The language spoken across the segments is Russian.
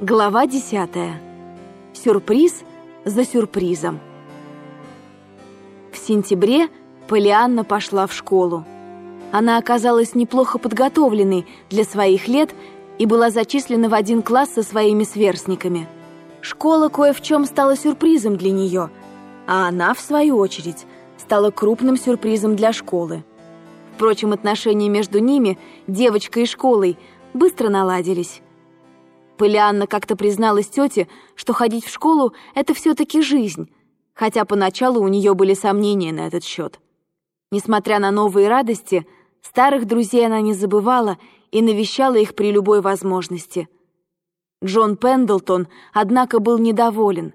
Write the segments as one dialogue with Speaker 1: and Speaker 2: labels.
Speaker 1: Глава десятая. Сюрприз за сюрпризом. В сентябре Полианна пошла в школу. Она оказалась неплохо подготовленной для своих лет и была зачислена в один класс со своими сверстниками. Школа кое в чем стала сюрпризом для нее, а она, в свою очередь, стала крупным сюрпризом для школы. Впрочем, отношения между ними, девочкой и школой, быстро наладились. Полианна как-то призналась тете, что ходить в школу — это все-таки жизнь, хотя поначалу у нее были сомнения на этот счет. Несмотря на новые радости, старых друзей она не забывала и навещала их при любой возможности. Джон Пендлтон, однако, был недоволен.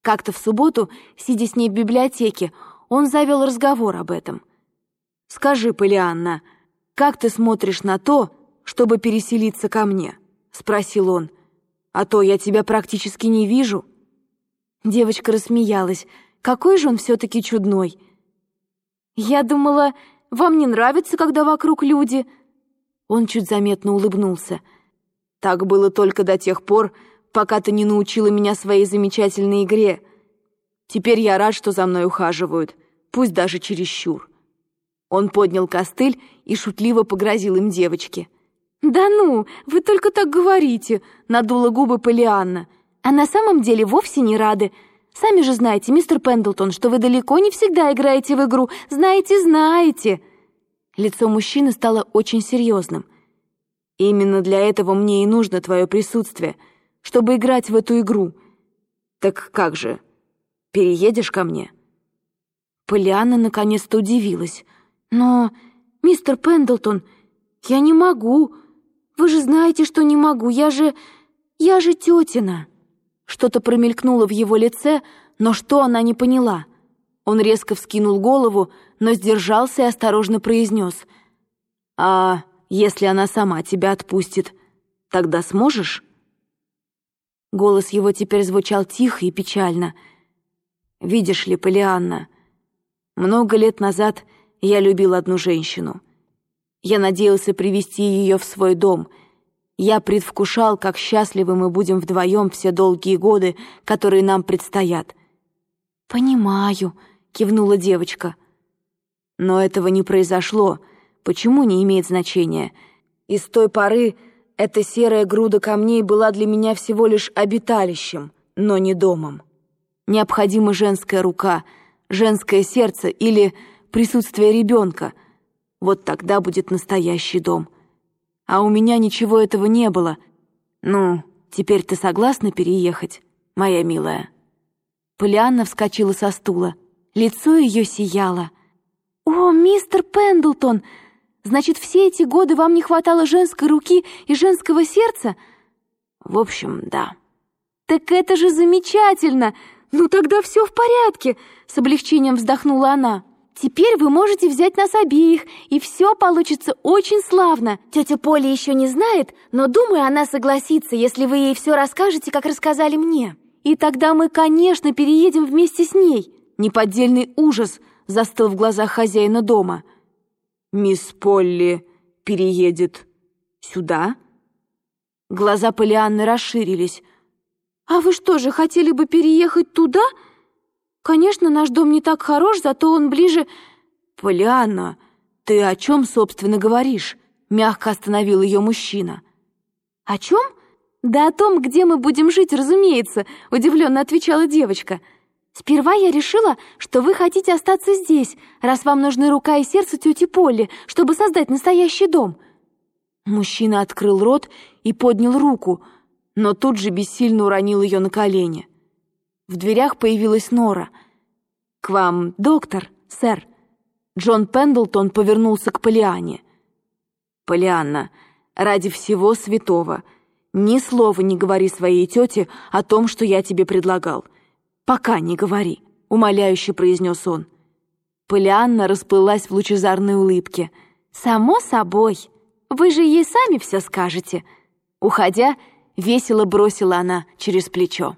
Speaker 1: Как-то в субботу, сидя с ней в библиотеке, он завел разговор об этом. «Скажи, Полианна, как ты смотришь на то, чтобы переселиться ко мне?» — спросил он. «А то я тебя практически не вижу». Девочка рассмеялась. «Какой же он все-таки чудной!» «Я думала, вам не нравится, когда вокруг люди...» Он чуть заметно улыбнулся. «Так было только до тех пор, пока ты не научила меня своей замечательной игре. Теперь я рад, что за мной ухаживают, пусть даже чересчур». Он поднял костыль и шутливо погрозил им девочке. «Да ну, вы только так говорите», — надула губы Полианна. «А на самом деле вовсе не рады. Сами же знаете, мистер Пендлтон, что вы далеко не всегда играете в игру. Знаете, знаете». Лицо мужчины стало очень серьезным. «Именно для этого мне и нужно твое присутствие, чтобы играть в эту игру. Так как же, переедешь ко мне?» Полианна наконец-то удивилась. «Но, мистер Пендлтон, я не могу...» Вы же знаете, что не могу, я же... я же тетина!» Что-то промелькнуло в его лице, но что она не поняла. Он резко вскинул голову, но сдержался и осторожно произнес. «А если она сама тебя отпустит, тогда сможешь?» Голос его теперь звучал тихо и печально. «Видишь ли, Полианна, много лет назад я любил одну женщину — я надеялся привести ее в свой дом. Я предвкушал, как счастливы мы будем вдвоем все долгие годы, которые нам предстоят. «Понимаю», — кивнула девочка. Но этого не произошло. Почему, не имеет значения. И с той поры эта серая груда камней была для меня всего лишь обиталищем, но не домом. Необходима женская рука, женское сердце или присутствие ребенка — вот тогда будет настоящий дом. А у меня ничего этого не было. Ну, теперь ты согласна переехать, моя милая?» Полианна вскочила со стула. Лицо ее сияло. «О, мистер Пендлтон! Значит, все эти годы вам не хватало женской руки и женского сердца?» «В общем, да». «Так это же замечательно! Ну тогда все в порядке!» С облегчением вздохнула она. Теперь вы можете взять нас обеих, и все получится очень славно. Тетя Поля еще не знает, но, думаю, она согласится, если вы ей все расскажете, как рассказали мне. И тогда мы, конечно, переедем вместе с ней». Неподдельный ужас застыл в глазах хозяина дома. «Мисс Полли переедет сюда?» Глаза Полианны расширились. «А вы что же, хотели бы переехать туда?» Конечно, наш дом не так хорош, зато он ближе... Полианна, ты о чем, собственно, говоришь? Мягко остановил ее мужчина. О чем? Да о том, где мы будем жить, разумеется, удивленно отвечала девочка. Сперва я решила, что вы хотите остаться здесь, раз вам нужны рука и сердце тети Полли, чтобы создать настоящий дом. Мужчина открыл рот и поднял руку, но тут же бессильно уронил ее на колени. В дверях появилась Нора. «К вам, доктор, сэр». Джон Пендлтон повернулся к Полиане. «Полианна, ради всего святого, ни слова не говори своей тете о том, что я тебе предлагал. Пока не говори», — умоляюще произнес он. Полианна расплылась в лучезарной улыбке. «Само собой. Вы же ей сами все скажете». Уходя, весело бросила она через плечо.